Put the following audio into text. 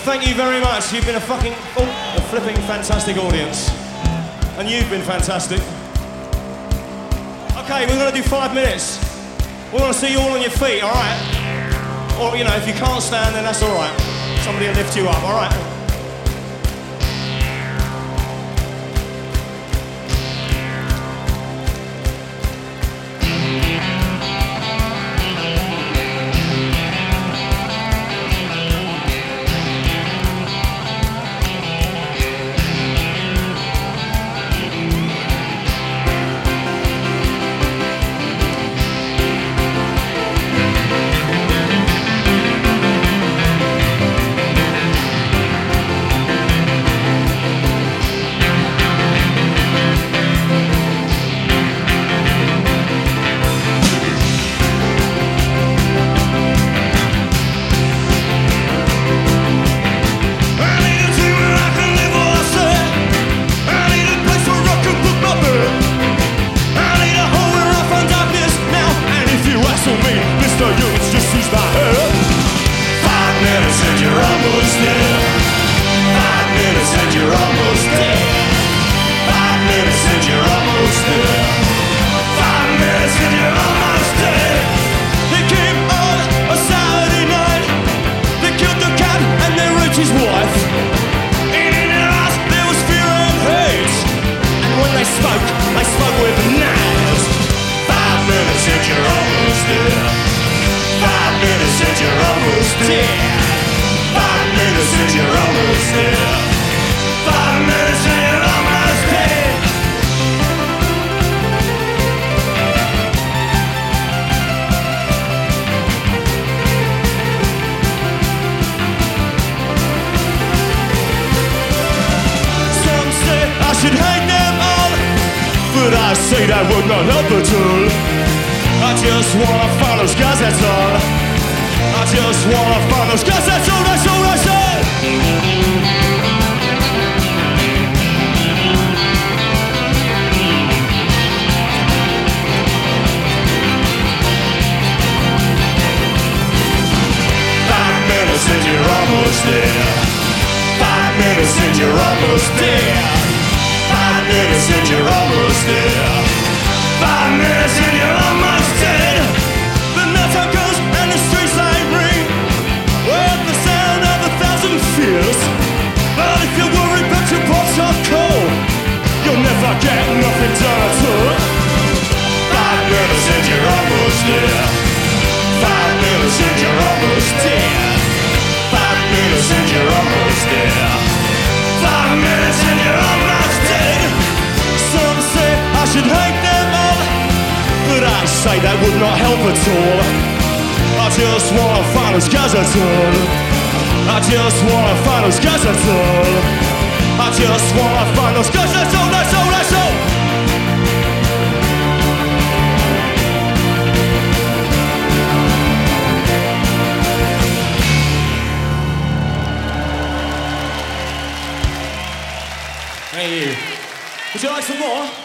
thank you very much. You've been a fucking, oh, a flipping fantastic audience. And you've been fantastic. Okay, we're gonna do five minutes. We wanna see you all on your feet, alright? Or, you know, if you can't stand, then that's alright. Somebody will lift you up, alright? Five minutes you're almost there. Five minutes you're almost there. Five minutes you're almost there. Some say I should them all, but I say that would not help at all. I just wanna find those guys, that's all. I just wanna find those guys, that's all, that's all I say. Five minutes and you're almost there. Five minutes and you're almost there. I say that would not help at all. I just wanna find those guys at. I just wanna find those guys at. I just wanna find those guys that's all, that's all, that's all. Thank you. Would you like some more?